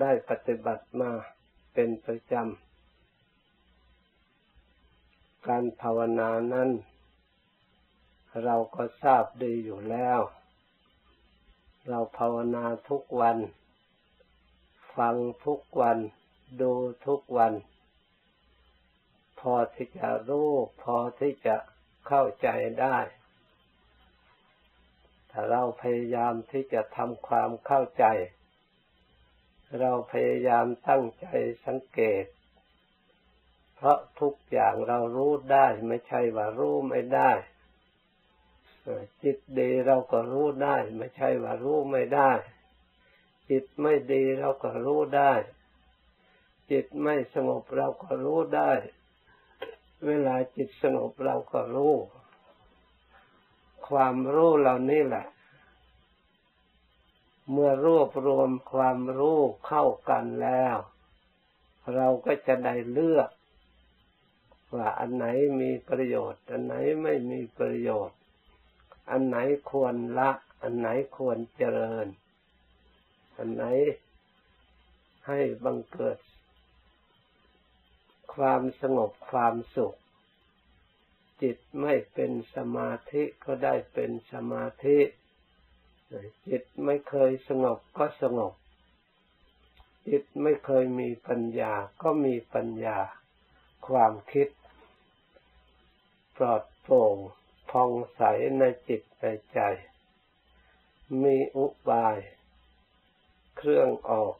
ได้ปฏิบัติมาเป็นประจำ การภาวนานั้น เราก็ทราบดีอยู่แล้ว เราภาวนาทุกวัน ฟังทุกวัน ดูทุกวัน พอที่จะรู้ พอที่จะเข้าใจได้ถ้าเราพยายามที่จะทำความเข้าใจ เราพยายามตั้งใจสังเกต เพราะทุกอย่างเรารู้ได้ไม่ใช่ว่ารู้ไม่ได้จิตดีเราก็รู้ได้ ไม่ใช่ว่ารู้ไม่ได้ จิตไม่ดีเราก็รู้ได้ จิตไม่สงบเราก็รู้ได้ เวลาจิตสงบเราก็รู้ ความรู้เหล่านี้แหละ เมื่อรวบรวมความรู้เข้ากันแล้ว เราก็จะได้เลือก ว่าอันไหนมีประโยชน์ อันไหนไม่มีประโยชน์ อันไหนควรละ อันไหนควรเจริญ อันไหนให้บังเกิด ความสงบความสุข จิตไม่เป็นสมาธิก็ได้เป็นสมาธิ จิตไม่เคยสงบก็สงบ จิตไม่เคยมีปัญญาก็มีปัญญา ความคิด ปลอดโปร่งพองใสในจิตในใจ มีอุบาย เครื่องออก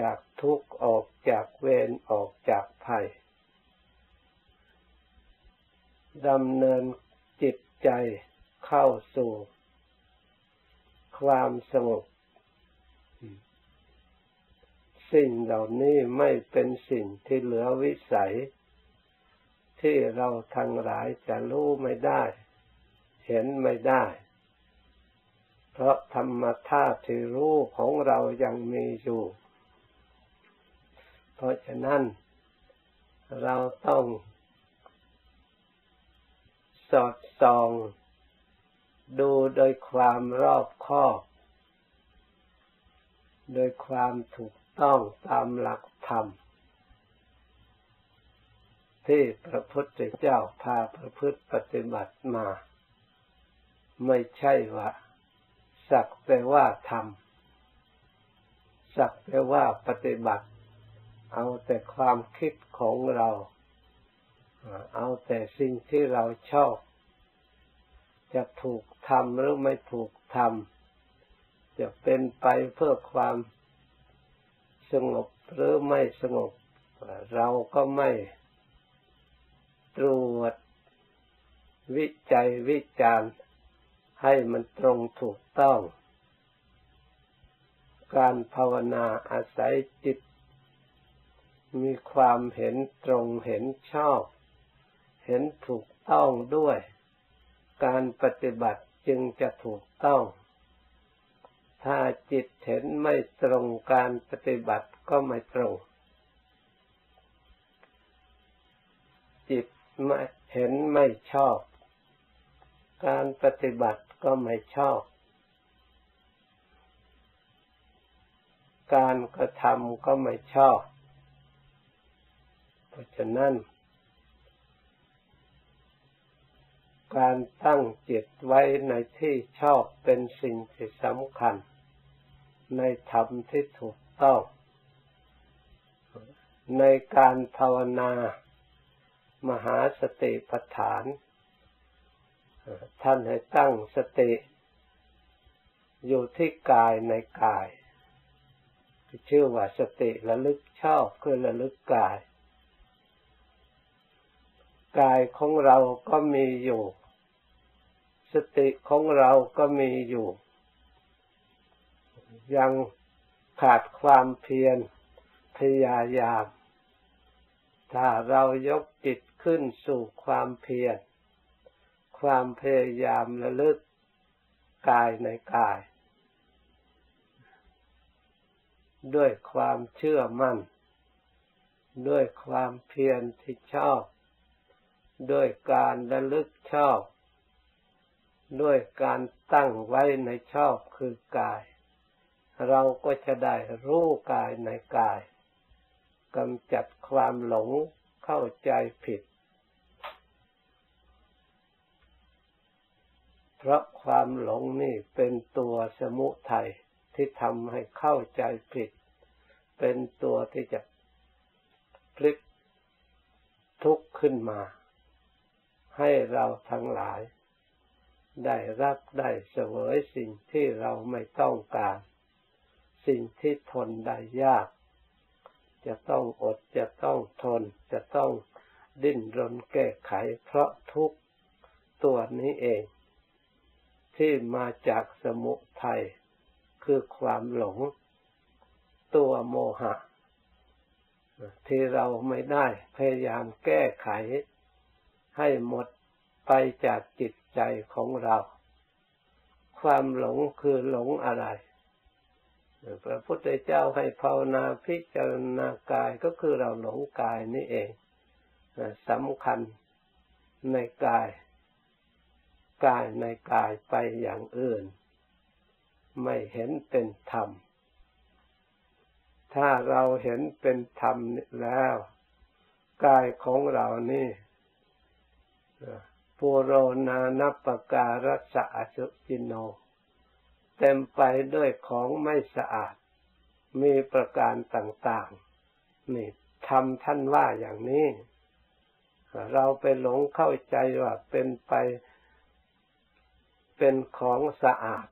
จากทุกข์ออกจากเวรออกจากภัยดำเนินจิตใจเข้าสู่ ความสงบ สิ่งเหล่านี้ไม่เป็นสิ่งที่เหลือวิสัย ที่เราทั้งหลายจะรู้ไม่ได้ เห็นไม่ได้ เพราะธรรมธาตุที่รู้ของเรายังมีอยู่ เพราะฉะนั้นเราต้อง สอดส่อง ดูโดยความรอบคอบ โดยความถูกต้องตามหลักธรรม ที่พระพุทธเจ้าพาประพฤติปฏิบัติมา ไม่ใช่ว่า สักแต่ว่าทำสักแต่ว่าปฏิบัติ เอาแต่ความคิดของเรา เอาแต่สิ่งที่เราชอบ จะถูกทำหรือไม่ถูกทำจะเป็นไปเพื่อความสงบหรือไม่สงบ เราก็ไม่ตรวจวิจัยวิจารณ์ให้มันตรงถูกต้อง การภาวนาอาศัยจิต มีความเห็นตรงเห็นชอบ เห็นถูกต้องด้วย การปฏิบัติจึงจะถูกต้อง ถ้าจิตเห็นไม่ตรงการปฏิบัติก็ไม่ตรง จิตไม่เห็นไม่ชอบ การปฏิบัติก็ไม่ชอบ การกระทำก็ไม่ชอบ เพราะฉะนั้น การตั้งจิตไว้ในที่ชอบเป็นสิ่งที่สำคัญ ในธรรมที่ถูกต้อง ในการภาวนามหาสติปัฏฐาน ท่านให้ตั้งสติ อยู่ที่กายในกายชื่อว่าสติระลึกชอบคือระลึกกาย กายของเราก็มีอยู่ สติของเราก็มีอยู่ ยังขาดความเพียรพยายาม ถ้าเรายกจิตขึ้นสู่ความเพียรความพยายามระลึกกายในกาย ด้วยความเชื่อมั่น ด้วยความเพียรที่ชอบ ด้วยการระลึกชอบ ด้วยการตั้งไว้ในชอบคือกาย เราก็จะได้รู้กายในกายกำจัดความหลงเข้าใจผิด เพราะความหลงนี่เป็นตัวสมุทัยที่ทำให้เข้าใจผิด เป็นตัวที่จะพลิกทุกข์ขึ้นมา ให้เราทั้งหลาย ได้รับได้เสวยสิ่งที่เราไม่ต้องการ สิ่งที่ทนได้ยาก จะต้องอดจะต้องทน จะต้องดิ้นรนแก้ไขเพราะทุกตัวนี้เอง ที่มาจากสมุทัยคือความหลง ตัวโมหะ ที่เราไม่ได้พยายามแก้ไขให้หมดไปจากจิต ใจของเรา ความหลงคือหลงอะไรพระพุทธเจ้าให้ภาวนาพิจารณากายก็คือเราหลงกายนี่เองสำคัญในกาย กายในกายไปอย่างอื่น ไม่เห็นเป็นธรรม ถ้าเราเห็นเป็นธรรมแล้ว กายของเรานี่ ปูโรนานัปการัสะสุจิโน เต็มไปด้วยของไม่สะอาด มีประการต่างๆ นี่ทำท่านว่าอย่างนี้ เราไปหลงเข้าใจว่าเป็นไปเป็นของสะอาด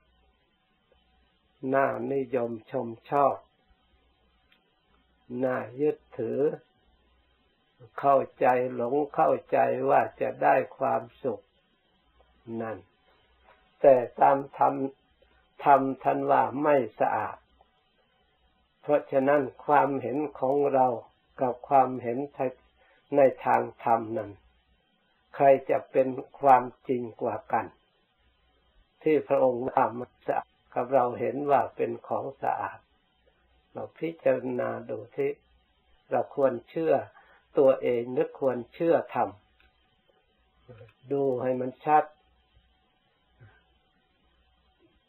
น่านิยมชมชอบ น่ายึดถือ เข้าใจหลงเข้าใจว่าจะได้ความสุขนั่น แต่ตามธรรมธรรมท่านว่าไม่สะอาด เพราะฉะนั้นความเห็นของเรากับความเห็นในทางธรรมนั้น ใครจะเป็นความจริงกว่ากัน ที่พระองค์ทำสะอาดกับเราเห็นว่าเป็นของสะอาด เราพิจารณาดูที่เราควรเชื่อ ตัวเองหรือควรเชื่อธรรมดูให้มันชัด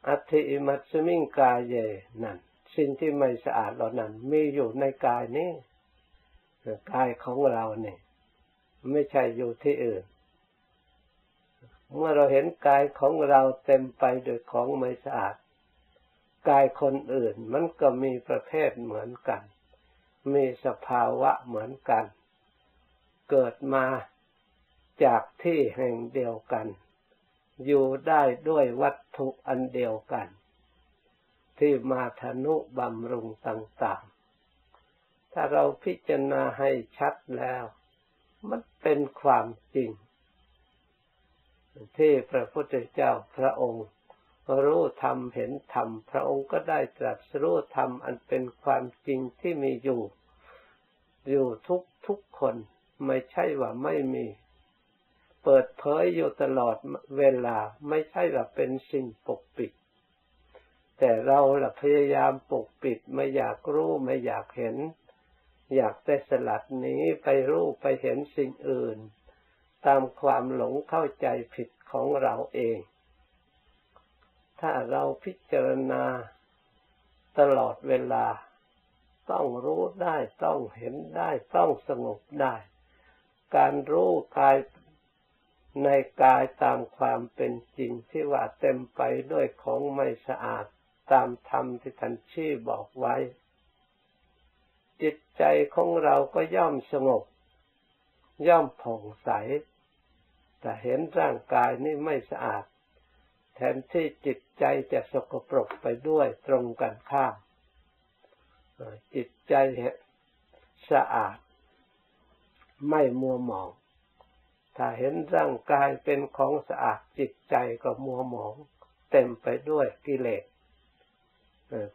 อัติมัตสมิงกายเยนั่น สิ่งที่ไม่สะอาดเหล่านั้น มีอยู่ในกายนี้กายของเราเนี่ยไม่ใช่อยู่ที่อื่น เมื่อเราเห็นกายของเราเต็มไปด้วยของไม่สะอาด กายคนอื่นมันก็มีประเภทเหมือนกัน มีสภาวะเหมือนกัน เกิดมาจากที่แห่งเดียวกัน อยู่ได้ด้วยวัตถุอันเดียวกัน ที่มาทนุบำรุงต่างๆ ถ้าเราพิจารณาให้ชัดแล้ว มันเป็นความจริง ที่พระพุทธเจ้าพระองค์รู้ธรรมเห็นธรรมพระองค์ก็ได้ตรัสรู้ธรรมอันเป็นความจริงที่มีอยู่ อยู่ทุกทุกคน ไม่ใช่ว่าไม่มี เปิดเผยอยู่ตลอดเวลาไม่ใช่ว่าเป็นสิ่งปกปิด แต่เราละพยายามปกปิดไม่อยากรู้ไม่อยากเห็น อยากแต่สลัดนี้ไปรู้ไปเห็นสิ่งอื่น ตามความหลงเข้าใจผิดของเราเอง ถ้าเราพิจารณาตลอดเวลาต้องรู้ได้ต้องเห็นได้ต้องสงบได้ การรู้กายในกายตามความเป็นจริงที่ว่าเต็มไปด้วยของไม่สะอาดตามธรรมที่ท่านชี้บอกไว้ จิตใจของเราก็ย่อมสงบ ย่อมผ่องใส แต่เห็นร่างกายนี่ไม่สะอาด แทนที่จิตใจจะสกปรกไปด้วยตรงกันข้ามจิตใจสะอาด ม่มัวหมอง ถ้าเห็นร่างกายเป็นของสะอาดจิตใจก็มัวหมอง เต็มไปด้วยกิเลส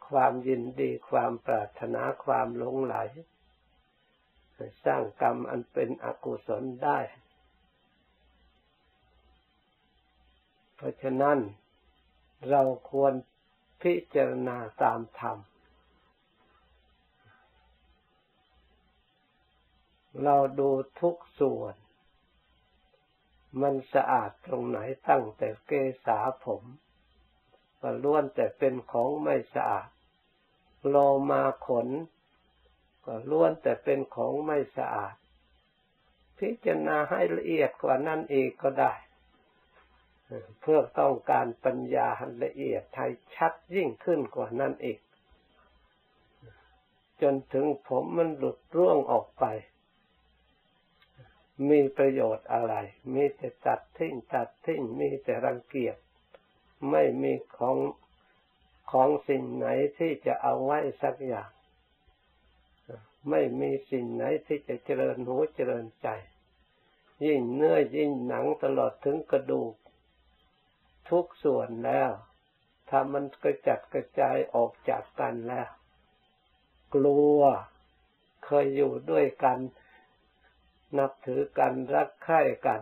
ความยินดีความปรารถนาความหลงไหล สร้างกรรมอันเป็นอกุศลได้ เพราะฉะนั้นเราควรพิจารณาตามธรรม เราดูทุกส่วน มันสะอาดตรงไหนตั้งแต่เกษาผมก็ล้วนแต่เป็นของไม่สะอาดโลมาขน ก็ล้วนแต่เป็นของไม่สะอาด พิจารณาให้ละเอียดกว่านั้นเอีกก็ได้ เพื่อต้องการปัญญาละเอียดให้ชัดยิ่งขึ้นกว่านั้นอีกจนถึงผมมันหลุดร่วงออกไป มีประโยชน์อะไร มีแต่ตัดทิ้งตัดทิ้งมีแต่รังเกียจ ไม่มีของของสิ่งไหนที่จะเอาไว้สักอย่าง ไม่มีสิ่งไหนที่จะเจริญหูเจริญใจ ยิ่งเนื้อยิ่งหนังตลอดถึงกระดูก ทุกส่วนแล้ว ถ้ามันกระจัดกระจายออกจากกันแล้ว กลัวเคยอยู่ด้วยกัน นับถือกันรักใคร่กัน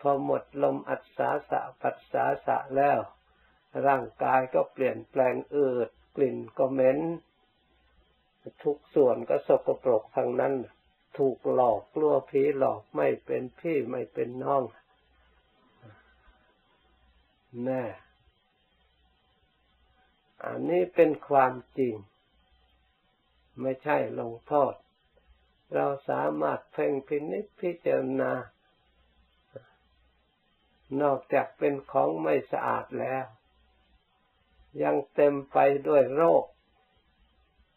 พอหมดลมอัศาสะปัสสาสะแล้ว ร่างกายก็เปลี่ยนแปลงอืดกลิ่นก็เหม็นทุกส่วนก็สกปรกทั้งนั้น ถูกหลอกกลัวผีหลอกไม่เป็นพี่ไม่เป็นน้องแน่อันนี้เป็นความจริง ไม่ใช่ลงโทษ เราสามารถเพ่งพินิจพิจารณา นอกจากเป็นของไม่สะอาดแล้ว ยังเต็มไปด้วยโรค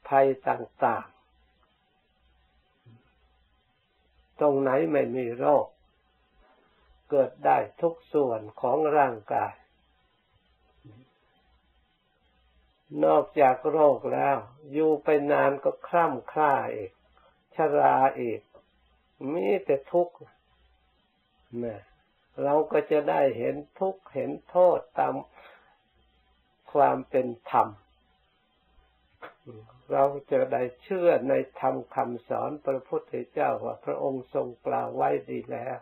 ภัยต่างๆ ตรงไหนไม่มีโรค เกิดได้ทุกส่วนของร่างกาย นอกจากโรคแล้ว อยู่ไปนานก็คล่ำคล้าอีก ชราอีก มีแต่ทุกข์นะเราก็จะได้เห็นทุกข์เห็นโทษตามความเป็นธรรม เราจะได้เชื่อในธรรมคำสอนพระพุทธเจ้าว่าพระองค์ทรงกล่าวไว้ดีแล้ว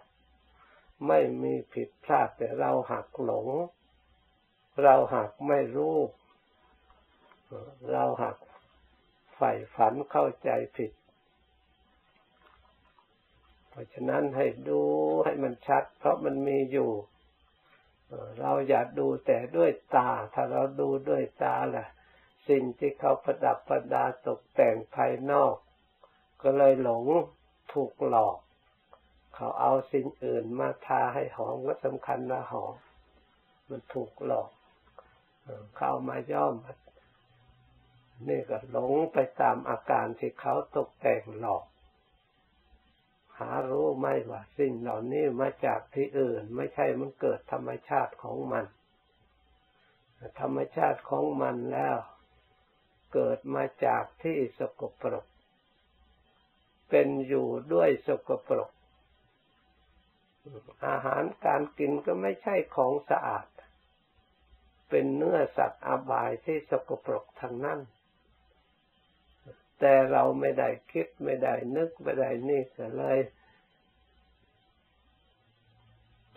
ไม่มีผิดพลาดแต่เราหักหลง เราหักไม่รู้เราหักใฝ่ฝันเข้าใจผิด เพราะฉะนั้นให้ดูให้มันชัด เพราะมันมีอยู่ เราอย่าดูแต่ด้วยตา ถ้าเราดูด้วยตาล่ะ สิ่งที่เขาประดับประดาตกแต่งภายนอก ก็เลยหลงถูกหลอก เขาเอาสิ่งอื่นมาทาให้หอมก็สำคัญนะหอมมันถูกหลอกเขามาย่อมนี่ก็หลงไปตามอาการที่เขาตกแต่งหลอก หารู้ไหมว่าสิ่งเหล่านี้มาจากที่อื่น ไม่ใช่มันเกิดธรรมชาติของมัน ธรรมชาติของมันแล้ว เกิดมาจากที่สกปรก เป็นอยู่ด้วยสกปรก อาหารการกินก็ไม่ใช่ของสะอาด เป็นเนื้อสัตว์อบายที่สกปรกทั้งนั้น แต่เราไม่ได้คิดไม่ได้นึกไม่ได้นี่ก็เลย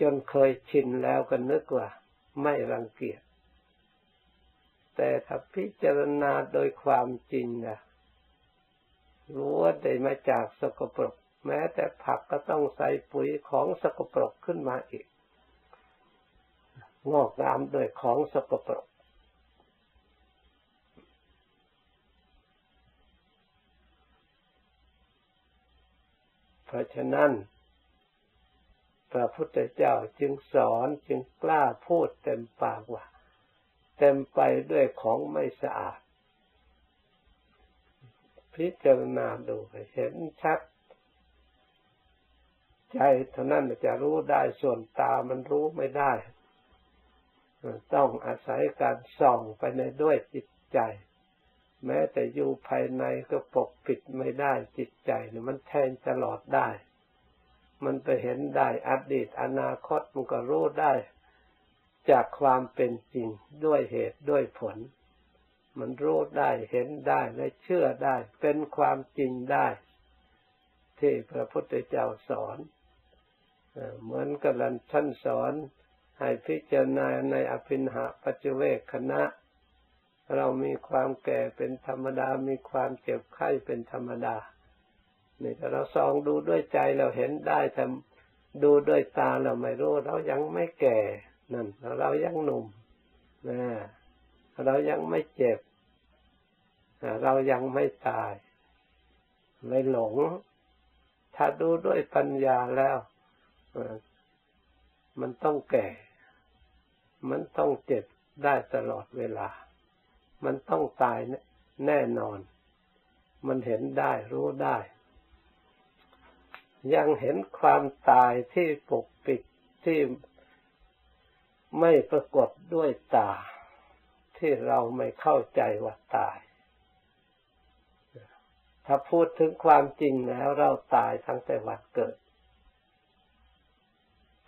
จนเคยชินแล้วก็นึกว่า ไม่รังเกียจแต่ถ้าพิจารณาโดยความจริงนะรู้ว่าได้มาจากสกปรก แม้แต่ผักก็ต้องใส่ปุ๋ยของสกปรกขึ้นมาอีก งอกงามโดยของสกปรก เพราะฉะนั้น พระพุทธเจ้าจึงสอนจึงกล้าพูดเต็มปากว่า เต็มไปด้วยของไม่สะอาด พิจารณาดูเห็นชัด ใจเท่านั้นจะรู้ได้ส่วนตามันรู้ไม่ได้ ต้องอาศัยการส่องไปในด้วยจิตใจ แม้แต่อยู่ภายในก็ปกปิดไม่ได้จิตใจเนี่ยมันแทงตลอดได้ มันไปเห็นได้อดีตอนาคตมันก็รู้ได้ จากความเป็นจริงด้วยเหตุด้วยผล มันรู้ได้เห็นได้และเชื่อได้ เป็นความจริงได้ ที่พระพุทธเจ้าสอนเหมือนกับท่านสอนให้พิจารณาในอภินหาปัจเจเวคคณะ เรามีความแก่เป็นธรรมดา มีความเจ็บไข้เป็นธรรมดานี่แต่เราส่องดูด้วยใจเราเห็นได้แต่ดูด้วยตาเราไม่รู้ เรายังไม่แก่นั่นเรายังหนุ่มนะเรายังไม่เจ็บ เรายังไม่ตาย ไม่หลง ถ้าดูด้วยปัญญาแล้วมันต้องแก่ มันต้องเจ็บได้ตลอดเวลา มันต้องตายแน่นอน มันเห็นได้รู้ได้ ยังเห็นความตายที่ปกปิดที่ไม่ปรากฏด้วยตา ที่เราไม่เข้าใจว่าตาย ถ้าพูดถึงความจริงแล้ว เราตายทั้งแต่วันเกิด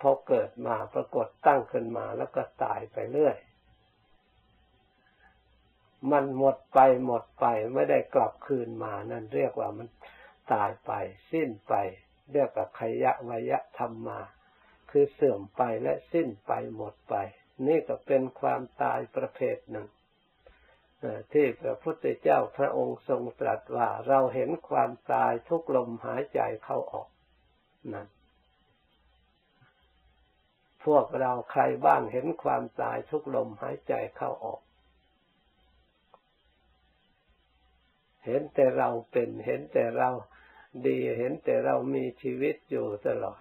พอเกิดมาปรากฏตั้งขึ้นมาแล้วก็ตายไปเรื่อย มันหมดไปหมดไปไม่ได้กลับคืนมานั่นเรียกว่ามันตายไป สิ้นไป เรียกว่าขยะวยะธรรมมา คือเสื่อมไปและสิ้นไปหมดไป นี่ก็เป็นความตายประเภทหนึ่งที่พระพุทธเจ้าพระองค์ทรงตรัสว่าเราเห็นความตายทุกลมหายใจเข้าออกนั่นพวกเราใครบ้างเห็นความตายทุกลมหายใจเข้าออก เห็นแต่เราเป็น เห็นแต่เราดี เห็นแต่เรามีชีวิตอยู่ตลอด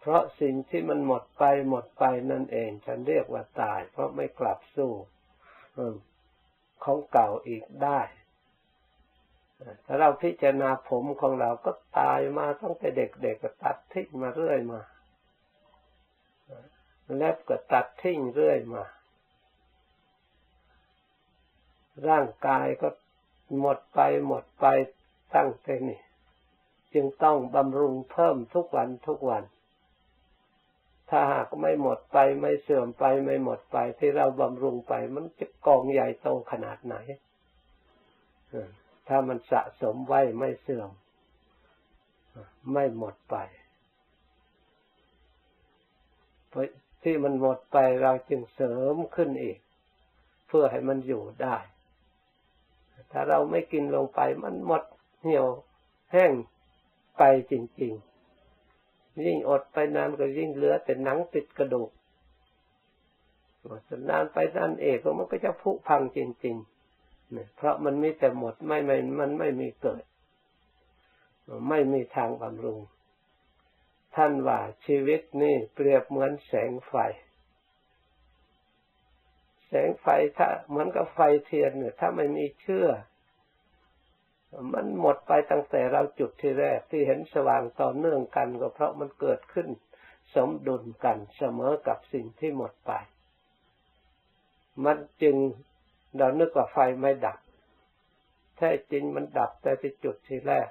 เพราะสิ่งที่มันหมดไปหมดไปนั่นเอง ฉันเรียกว่าตาย เพราะไม่กลับสู้ของเก่าอีกได้ถ้าเราพิจารณาผมของเราก็ตายมาตั้งแต่เด็กๆก็ตัดทิ้งมาเรื่อยมา เล็บก็ตัดทิ้งเรื่อยมา ร่างกายก็หมดไปหมดไปตั้งแต่นี่จึงต้องบำรุงเพิ่มทุกวันทุกวัน ถ้าหากไม่หมดไปไม่เสื่อมไปไม่หมดไปที่เราบำรุงไป มันจะกองใหญ่โตขนาดไหน ถ้ามันสะสมไว้ไม่เสื่อม ไม่หมดไป ที่มันหมดไปเราจึงเสริมขึ้นอีก เพื่อให้มันอยู่ได้ ถ้าเราไม่กินลงไปมันหมดเหี่ยวแห้งไปจริง ๆ ยิ่งอดไปนานก็ยิ่งเหลือแต่หนังติดกระดูกนานไปนานเอกมันก็จะผุพังจริงๆเนี่ยเพราะมันมีแต่หมดไม่ไม่มันไม่มีเกิด ไม่มีทางบำรุง ท่านว่าชีวิตนี่เปรียบเหมือนแสงไฟ แสงไฟถ้าเหมือนกับไฟเทียนเนี่ยถ้าไม่มีเชื่อ มันหมดไปตั้งแต่เราจุดที่แรกที่เห็นสว่างต่อเนื่องกันก็เพราะมันเกิดขึ้น สมดุลกันเสมอกับสิ่งที่หมดไป มันจึงเรานึกว่าไฟไม่ดับแท้จริงมันดับแต่ที่จุดที่แรก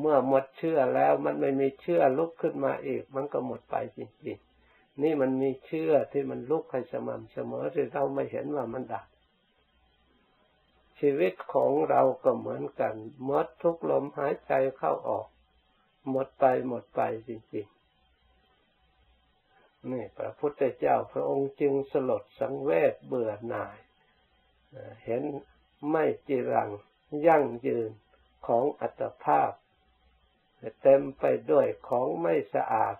เมื่อหมดเชื่อแล้วมันไม่มีเชื่อลุกขึ้นมาอีก มันก็หมดไปจริงๆ นี่มันมีเชื่อที่มันลุกให้สม่ำเสมอที่เราไม่เห็นว่ามันดับชีวิตของเราก็เหมือนกันหมดทุกลมหายใจเข้าออก หมดไปหมดไปจริงๆ นี่พระพุทธเจ้าพระองค์จึงสลดสังเวชเบื่อหน่าย เห็นไม่จีรังยั่งยืนของอัตภาพ เต็มไปด้วยของไม่สะอาด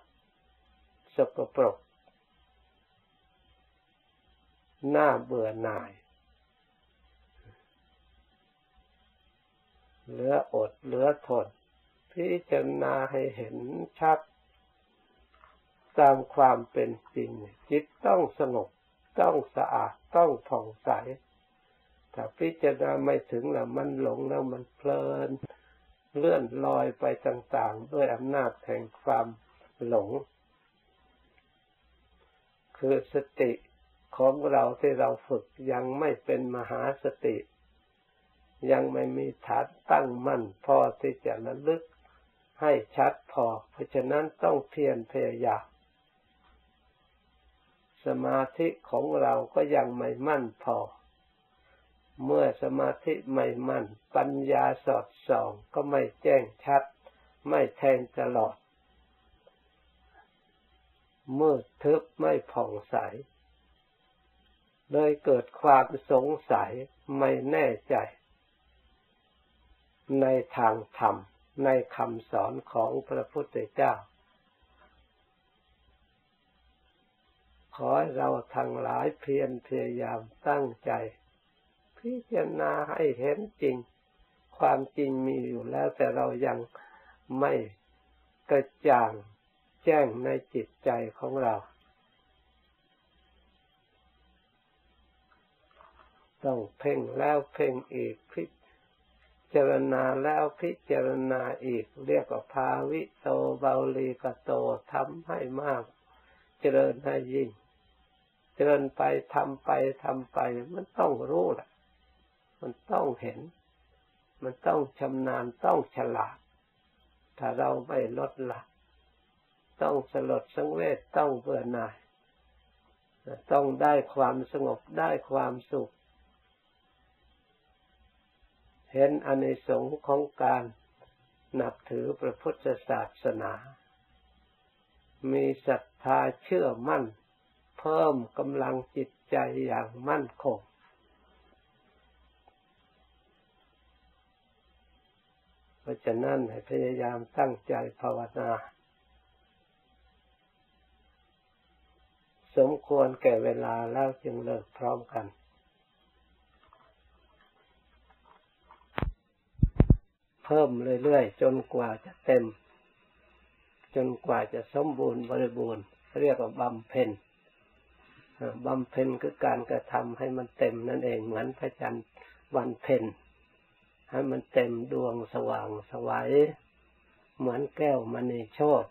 สกปรกหน้าเบื่อหน่าย เหลืออดเหลือทน พิจารณาให้เห็นชัด ตามความเป็นจริง จิตต้องสงบต้องสะอาดต้องผ่องใส ถ้าพิจารณาไม่ถึงแล้วมันหลงแล้วมันเพลิน เลื่อนลอยไปต่างๆ ด้วยอำนาจแห่งความหลง คือสติของเราที่เราฝึกยังไม่เป็นมหาสติ ยังไม่มีฐานตั้งมั่นพอที่จะระลึกให้ชัดพอ เพราะฉะนั้นต้องเพียรพยายามสมาธิของเราก็ยังไม่มั่นพอ เมื่อสมาธิไม่มั่น ปัญญาสอดส่อง ก็ไม่แจ้งชัด ไม่แทงตลอด มืดทึบไม่ผ่องใส เลยเกิดความสงสัยไม่แน่ใจ ในทางธรรม ในคำสอนของพระพุทธเจ้า ขอเราทั้งหลายเพียรพยายามตั้งใจ พิจารณาให้เห็นจริง ความจริงมีอยู่แล้ว แต่เรายังไม่กระจ่างแจ้งในจิตใจของเรา ต้องเพ่งแล้วเพ่งอีกพิจารณาแล้วพิจารณาอีก เรียกว่าภาวิโตเบาลีกโตทำให้มาก เจริญให้ยิ่ง เจริญไปทำไปทำไป มันต้องรู้แหละ มันต้องเห็น มันต้องชำนาญต้องฉลาด ถ้าเราไม่ลดละ ต้องสลดสังเวชต้องเบื่อหน่าย ต้องได้ความสงบได้ความสุข เห็นอนิสงส์ของการนับถือพระพุทธศาสนา มีศรัทธาเชื่อมั่น เพิ่มกำลังจิตใจอย่างมั่นคง ราะฉะนั้นให้พยายามตั้งใจภาวนา สมควรแก่เวลาแล้วจึงเลิกพร้อมกันเพิ่มเรื่อยๆ จนกว่าจะเต็ม จนกว่าจะสมบูรณ์บริบูรณ์ เรียกว่าบำเพ็ญบำเพ็ญคือการกระทำให้มันเต็มนั่นเองเหมือนพระจันทร์วันเพ็ญ ให้มันเต็มดวงสว่างสวัยเหมือนแก้วมณีโชต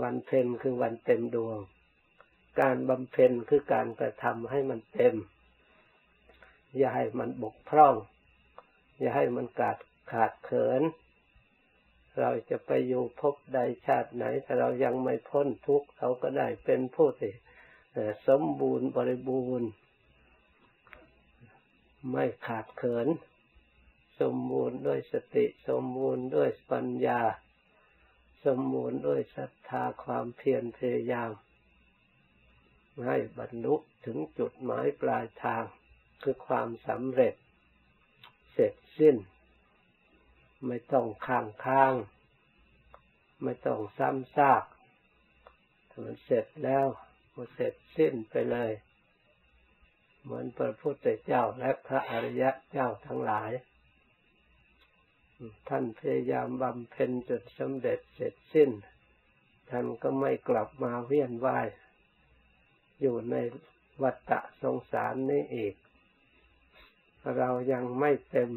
วันเพ็ญคือวันเต็มดวง การบำเพ็ญคือการกระทำให้มันเต็ม อย่าให้มันบกพร่อง อย่าให้มันขาดขาดเขิน เราจะไปอยู่พบใดชาติไหนถ้าเรายังไม่พ้นทุกข์เราก็ได้เป็นผู้ที่สมบูรณ์บริบูรณ์ ไม่ขาดเขิน สมบูรณ์ด้วยสติ สมบูรณ์ด้วยปัญญา สมบูรณ์ด้วยศรัทธาความเพียรพยายามให้บรรลุถึงจุดหมายปลายทางคือความสำเร็จ เสร็จสิ้น ไม่ต้องค้างค้าง ไม่ต้องซ้ำซากมันเสร็จแล้วมันเสร็จสิ้นไปเลย เหมือนพระพุทธเจ้าและพระอริยะเจ้าทั้งหลาย ท่านพยายามบำเพ็ญจนสำเร็จเสร็จสิ้น ท่านก็ไม่กลับมาเวียนว่าย อยู่ในวัฏฏะสงสารนี้อีก เรายังไม่เต็ม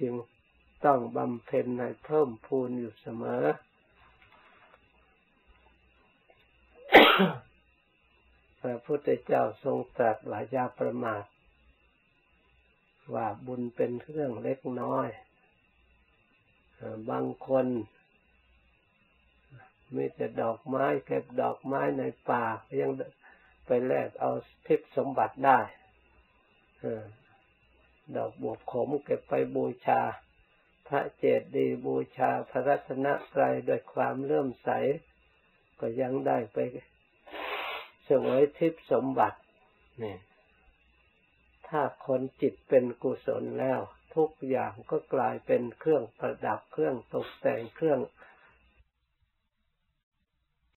จึงต้องบำเพ็ญในเพิ่มพูนอยู่เสมอ พระพุทธเจ้าทรงตรัสว่าอย่าประมาท ว่าบุญเป็นเรื่องเล็กน้อย บางคนมีแต่ดอกไม้เก็บดอกไม้ในป่ายังไปแลกเอาทิพสมบัติได้ดอกบวบขมเก็บไปบูชา พระเจดีย์บูชาพระรัตนตรัยด้วยความเลื่อมใส ก็ยังได้ไปสวยทิพสมบัตินี่ ถ้าคนจิตเป็นกุศลแล้ว ทุกอย่างก็กลายเป็นเครื่องประดับเครื่องตกแต่งเครื่อง